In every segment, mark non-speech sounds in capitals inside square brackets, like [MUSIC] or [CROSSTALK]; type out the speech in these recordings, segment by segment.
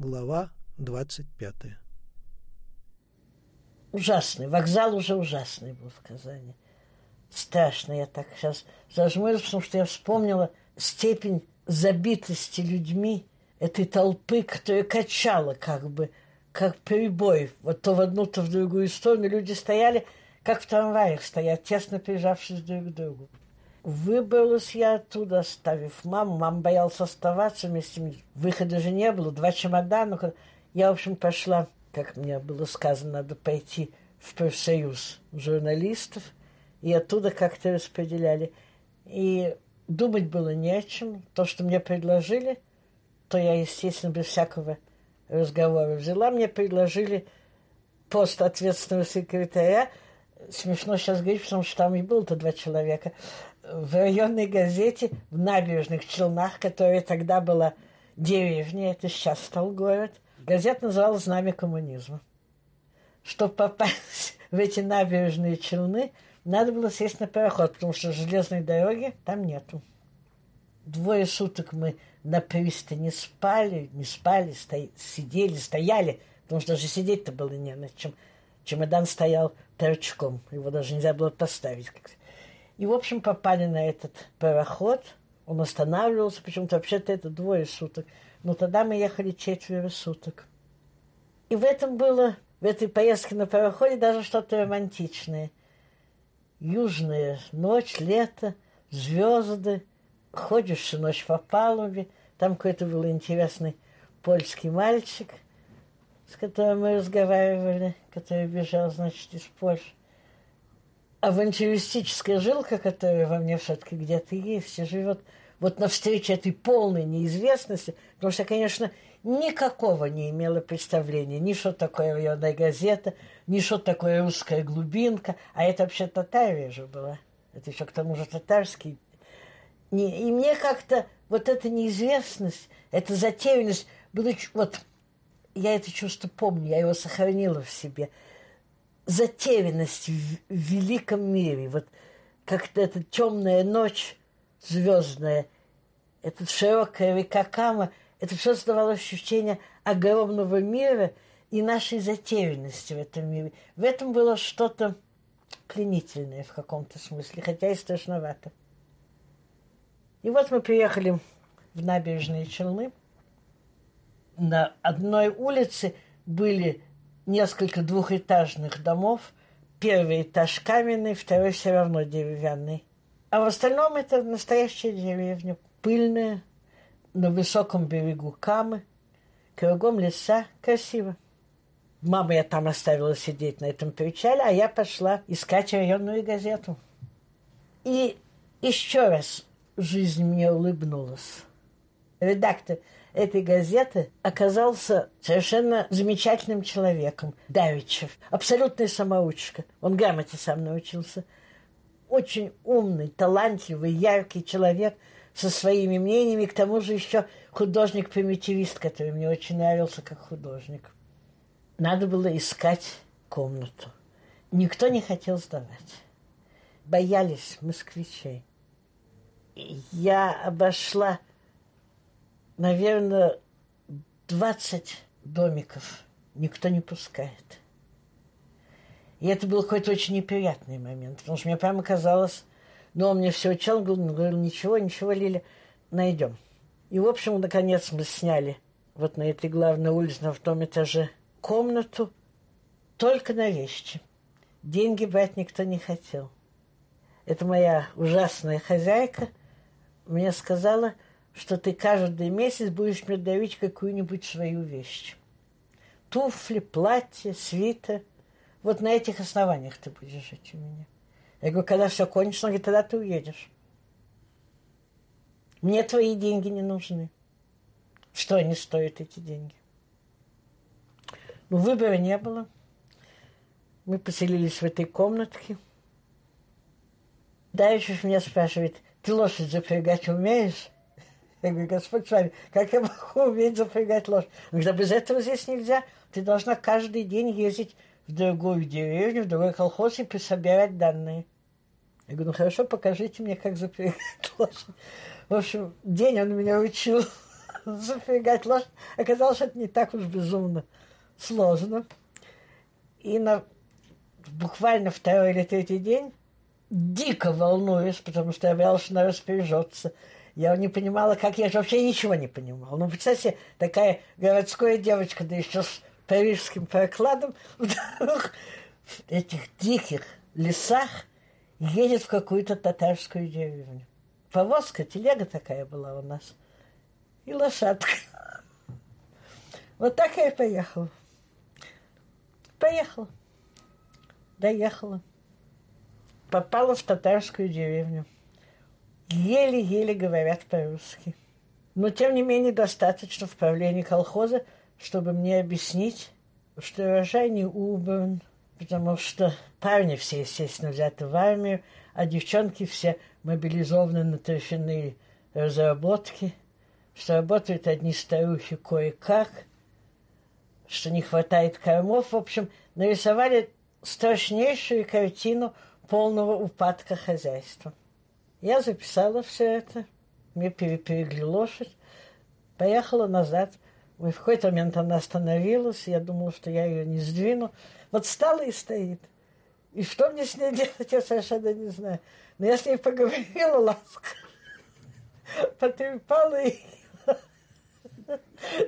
Глава 25. Ужасный. Вокзал уже ужасный был в Казани. Страшно. Я так сейчас зажмурилась, потому что я вспомнила степень забитости людьми этой толпы, которая качала как бы, как прибой. Вот то в одну, то в другую сторону. Люди стояли, как в трамваях стоят, тесно прижавшись друг к другу. Выбралась я оттуда, оставив маму. Мама боялась оставаться вместе. Выхода же не было, два чемодана. Я, в общем, пошла, как мне было сказано, надо пойти в профсоюз журналистов. И оттуда как-то распределяли. И думать было не о чем. То, что мне предложили, то я, естественно, без всякого разговора взяла. Мне предложили пост ответственного секретаря. Смешно сейчас говорить, потому что там и было-то два человека в районной газете в набережных Челнах, которая тогда была деревня, это сейчас стал город. Газета называлась «Знамя коммунизма». Чтобы попасть [LAUGHS] в эти набережные Челны, надо было сесть на пароход, потому что железной дороги там нету. Двое суток мы на пристани спали, не спали, сто... сидели, стояли, потому что даже сидеть-то было не на чем. Чемодан стоял торчком, его даже нельзя было поставить. И, в общем, попали на этот пароход. Он останавливался, почему-то вообще-то это двое суток. Но тогда мы ехали четверо суток. И в этом было, в этой поездке на пароходе даже что-то романтичное. Южная ночь, лето, звезды. Ходишь всю ночь по палубе. Там какой-то был интересный польский мальчик, с которым мы разговаривали, который бежал, значит, из Польши авантюристическая жилка, которая во мне все-таки где-то есть, и живет вот навстречу этой полной неизвестности, потому что, конечно, никакого не имела представления, ни что такое районная газета, ни что такое русская глубинка, а это вообще Татария же была. Это еще к тому же татарский. И мне как-то вот эта неизвестность, эта затерянность, было, вот я это чувство помню, я его сохранила в себе – затерянность в, великом мире. Вот как-то эта темная ночь звездная, эта широкая река Кама, это все создавало ощущение огромного мира и нашей затерянности в этом мире. В этом было что-то пленительное в каком-то смысле, хотя и страшновато. И вот мы приехали в набережные Челны. На одной улице были несколько двухэтажных домов. Первый этаж каменный, второй все равно деревянный. А в остальном это настоящая деревня, пыльная, на высоком берегу Камы, кругом леса, красиво. Мама я там оставила сидеть на этом причале, а я пошла искать районную газету. И еще раз жизнь мне улыбнулась. Редактор этой газеты оказался совершенно замечательным человеком. Давичев. Абсолютная самоучка. Он грамоте сам научился. Очень умный, талантливый, яркий человек со своими мнениями. К тому же еще художник-примитивист, который мне очень нравился как художник. Надо было искать комнату. Никто не хотел сдавать. Боялись москвичей. Я обошла наверное, 20 домиков никто не пускает. И это был какой-то очень неприятный момент, потому что мне прямо казалось, ну, он мне все учил, он говорил, ничего, ничего, Лиля, найдем. И, в общем, наконец мы сняли вот на этой главной улице, на втором этаже, комнату только на вещи. Деньги брать никто не хотел. Это моя ужасная хозяйка мне сказала – что ты каждый месяц будешь мне дарить какую-нибудь свою вещь. Туфли, платье, свитер. Вот на этих основаниях ты будешь жить у меня. Я говорю, когда все кончится, он говорит, тогда ты уедешь. Мне твои деньги не нужны. Что они стоят, эти деньги? Ну, выбора не было. Мы поселились в этой комнатке. Дальше меня спрашивает, ты лошадь запрягать умеешь? Я говорю, Господь с вами, как я могу уметь запрягать лошадь? Он говорит, без этого здесь нельзя. Ты должна каждый день ездить в другую деревню, в другой колхоз и присобирать данные. Я говорю, ну хорошо, покажите мне, как запрягать [LAUGHS] лошадь. В общем, день он меня учил [LAUGHS] запрягать лошадь. Оказалось, это не так уж безумно сложно. И на буквально второй или третий день дико волнуюсь, потому что я боялась, что она распоряжется. Я не понимала, как я же вообще ничего не понимала. Ну, представьте, такая городская девочка, да еще с парижским прокладом, вдруг [LAUGHS] в этих диких лесах едет в какую-то татарскую деревню. Повозка, телега такая была у нас. И лошадка. Вот так я и поехала. Поехала. Доехала. Попала в татарскую деревню. Еле-еле говорят по-русски. Но, тем не менее, достаточно в правлении колхоза, чтобы мне объяснить, что урожай не убран, потому что парни все, естественно, взяты в армию, а девчонки все мобилизованы на торфяные разработки, что работают одни старухи кое-как, что не хватает кормов. В общем, нарисовали страшнейшую картину полного упадка хозяйства. Я записала все это, мне перепрягли лошадь, поехала назад. И в какой-то момент она остановилась, я думала, что я ее не сдвину. Вот встала и стоит. И что мне с ней делать, [LAUGHS] я совершенно не знаю. Но я с ней поговорила [LAUGHS] ласково, потрепала ее.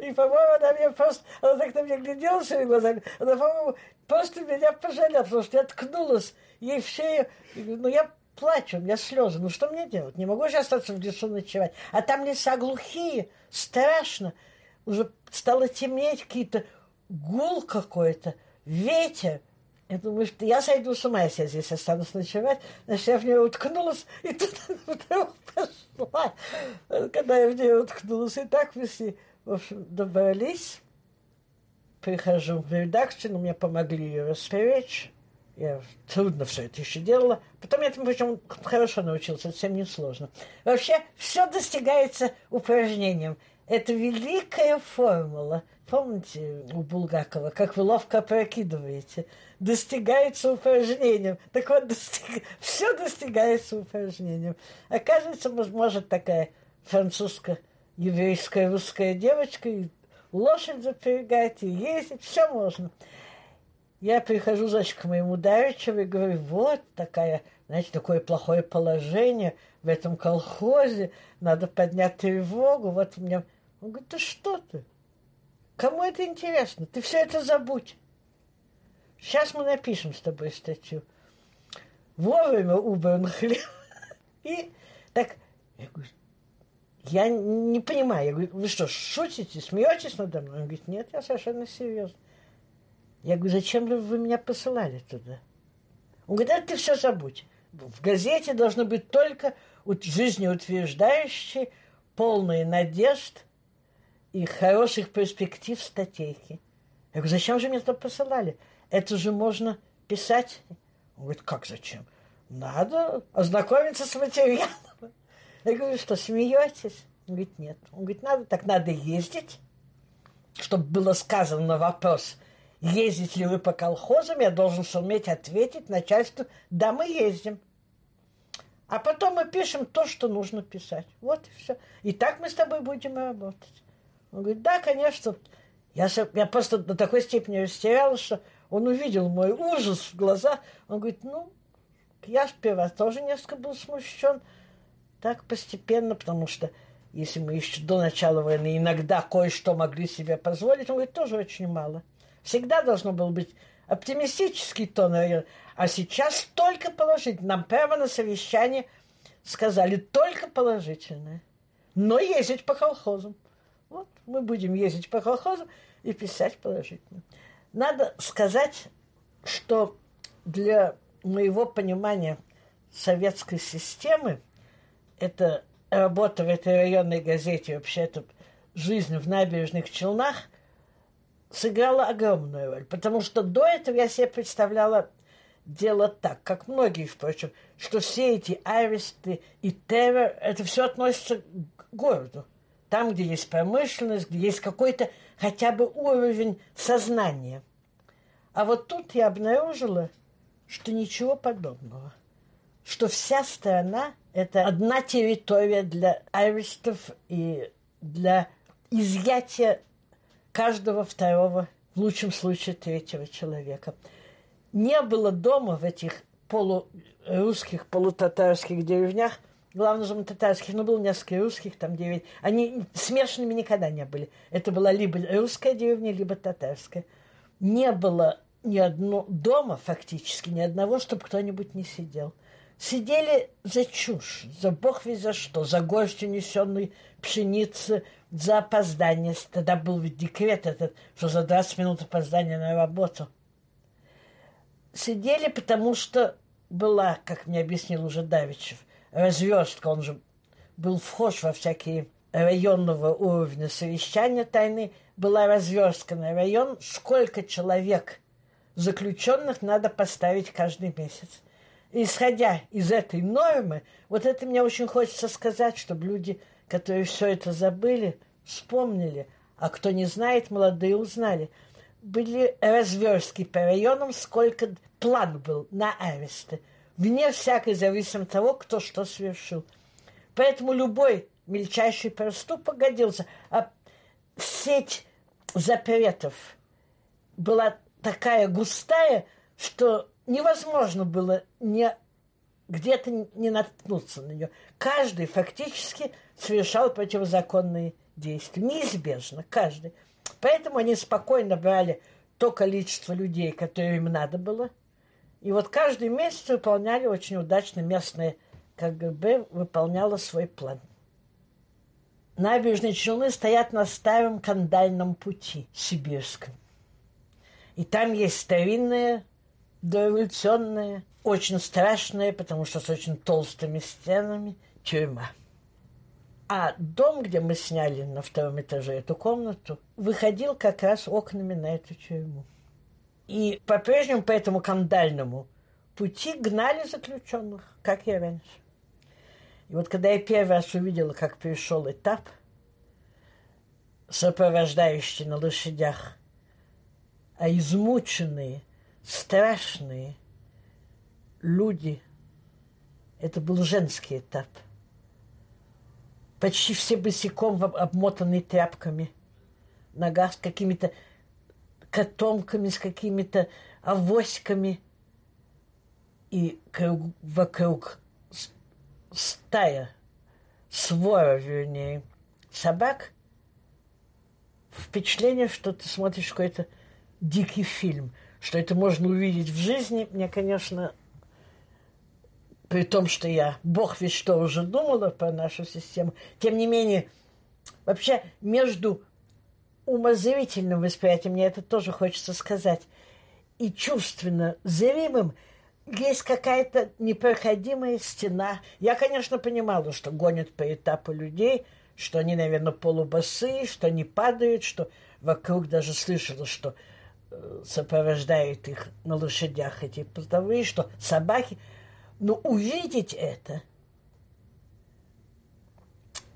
И, по-моему, она мне просто... Она так на меня глядела своими глазами. Она, по-моему, просто меня пожалела, потому что я ткнулась ей в шею. Ну, я плачу, у меня слезы. Ну, что мне делать? Не могу же остаться в лесу ночевать. А там леса глухие, страшно. Уже стало темнеть, какие-то гул какой-то, ветер. Я думаю, что я сойду с ума, если я здесь останусь ночевать. Значит, я в нее уткнулась, и тут она пошла, когда я в нее уткнулась. И так мы все, в общем, добрались. Прихожу в редакцию, но мне помогли ее распоречь. Я трудно все это еще делала. Потом я этому причем хорошо научился, совсем не сложно. Вообще, все достигается упражнением. Это великая формула. Помните у Булгакова, как вы ловко опрокидываете? Достигается упражнением. Так вот, достиг... все достигается упражнением. Оказывается, может такая французско-еврейская русская девочка и лошадь запрягать, и ездить, все можно. Я прихожу, значит, к моему Давичеву и говорю, вот такая, знаете, такое плохое положение в этом колхозе, надо поднять тревогу, вот у меня... Он говорит, да что ты? Кому это интересно? Ты все это забудь. Сейчас мы напишем с тобой статью. Вовремя убран хлеб. [LAUGHS] И так, я говорю, я не понимаю. Я говорю, вы что, шутите, смеетесь надо мной? Он говорит, нет, я совершенно серьезно. Я говорю, зачем вы меня посылали туда? Он говорит, ты все забудь. В газете должны быть только жизнеутверждающие, полные надежд и хороших перспектив статейки. Я говорю, зачем же меня туда посылали? Это же можно писать. Он говорит, как зачем? Надо ознакомиться с материалом. Я говорю, что, смеетесь? Он говорит, нет. Он говорит, надо, так надо ездить, чтобы было сказано на вопрос – ездите ли вы по колхозам, я должен суметь ответить начальству, да, мы ездим. А потом мы пишем то, что нужно писать. Вот и все. И так мы с тобой будем работать. Он говорит, да, конечно. Я, я просто до такой степени растерялась, что он увидел мой ужас в глаза. Он говорит, ну, я сперва тоже несколько был смущен. Так постепенно, потому что если мы еще до начала войны иногда кое-что могли себе позволить, он говорит, тоже очень мало. Всегда должно было быть оптимистический тон, а сейчас только положительно. Нам прямо на совещании сказали только положительное. Но ездить по колхозам. Вот мы будем ездить по колхозам и писать положительно. Надо сказать, что для моего понимания советской системы это работа в этой районной газете, вообще это жизнь в набережных Челнах – сыграла огромную роль, потому что до этого я себе представляла дело так, как многие, впрочем, что все эти аресты и террор, это все относится к городу. Там, где есть промышленность, где есть какой-то хотя бы уровень сознания. А вот тут я обнаружила, что ничего подобного. Что вся страна – это одна территория для арестов и для изъятие каждого второго, в лучшем случае третьего человека. Не было дома в этих полурусских, полутатарских деревнях, главное же татарских, но было несколько русских, там девять. Они смешанными никогда не были. Это была либо русская деревня, либо татарская. Не было ни одного дома фактически, ни одного, чтобы кто-нибудь не сидел. Сидели за чушь, за бог весь за что, за горсть унесенной пшеницы, за опоздание. Тогда был ведь декрет этот, что за 20 минут опоздания на работу. Сидели, потому что была, как мне объяснил уже Давичев, разверстка, он же был вхож во всякие районного уровня совещания тайны, была разверстка на район, сколько человек заключенных надо поставить каждый месяц. исходя из этой нормы, вот это мне очень хочется сказать, чтобы люди, которые все это забыли, вспомнили, а кто не знает, молодые узнали. Были разверстки по районам, сколько план был на аресты, вне всякой зависимости от того, кто что совершил. Поэтому любой мельчайший проступок годился. А сеть запретов была такая густая, что невозможно было не где-то не наткнуться на нее. Каждый фактически совершал противозаконные действия. Неизбежно, каждый. Поэтому они спокойно брали то количество людей, которое им надо было. И вот каждый месяц выполняли очень удачно местное КГБ, выполняло свой план. Набережные Челны стоят на старом кандальном пути сибирском. И там есть старинная, дореволюционная, очень страшная, потому что с очень толстыми стенами, тюрьма. А дом, где мы сняли на втором этаже эту комнату, выходил как раз окнами на эту тюрьму. И по-прежнему по этому кандальному пути гнали заключенных, как и раньше. И вот когда я первый раз увидела, как пришел этап, сопровождающий на лошадях а измученные, страшные люди. Это был женский этап. Почти все босиком обмотанные тряпками. Ногах с какими-то котомками, с какими-то авоськами. И круг, вокруг стая, свора, вернее, собак. Впечатление, что ты смотришь какой-то дикий фильм, что это можно увидеть в жизни, мне, конечно, при том, что я, бог ведь что, уже думала про нашу систему, тем не менее, вообще между умозрительным восприятием, мне это тоже хочется сказать, и чувственно зримым есть какая-то непроходимая стена. Я, конечно, понимала, что гонят по этапу людей, что они, наверное, полубосые, что они падают, что вокруг даже слышала, что сопровождают их на лошадях эти постовые, что собаки. Но увидеть это,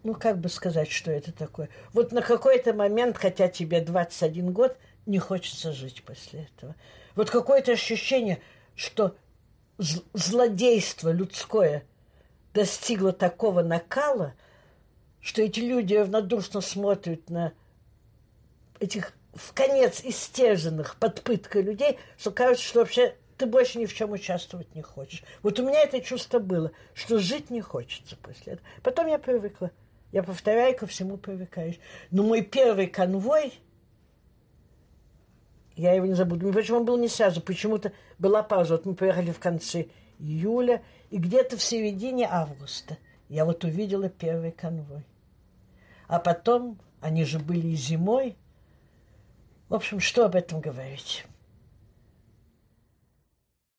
ну, как бы сказать, что это такое? Вот на какой-то момент, хотя тебе 21 год, не хочется жить после этого. Вот какое-то ощущение, что злодейство людское достигло такого накала, что эти люди равнодушно смотрят на этих в конец истязанных под пыткой людей, что кажется, что вообще ты больше ни в чем участвовать не хочешь. Вот у меня это чувство было, что жить не хочется после этого. Потом я привыкла. Я повторяю, ко всему привыкаешь. Но мой первый конвой, я его не забуду. Почему он был не сразу? Почему-то была пауза. Вот мы приехали в конце июля, и где-то в середине августа я вот увидела первый конвой. А потом, они же были и зимой, в общем, что об этом говорить?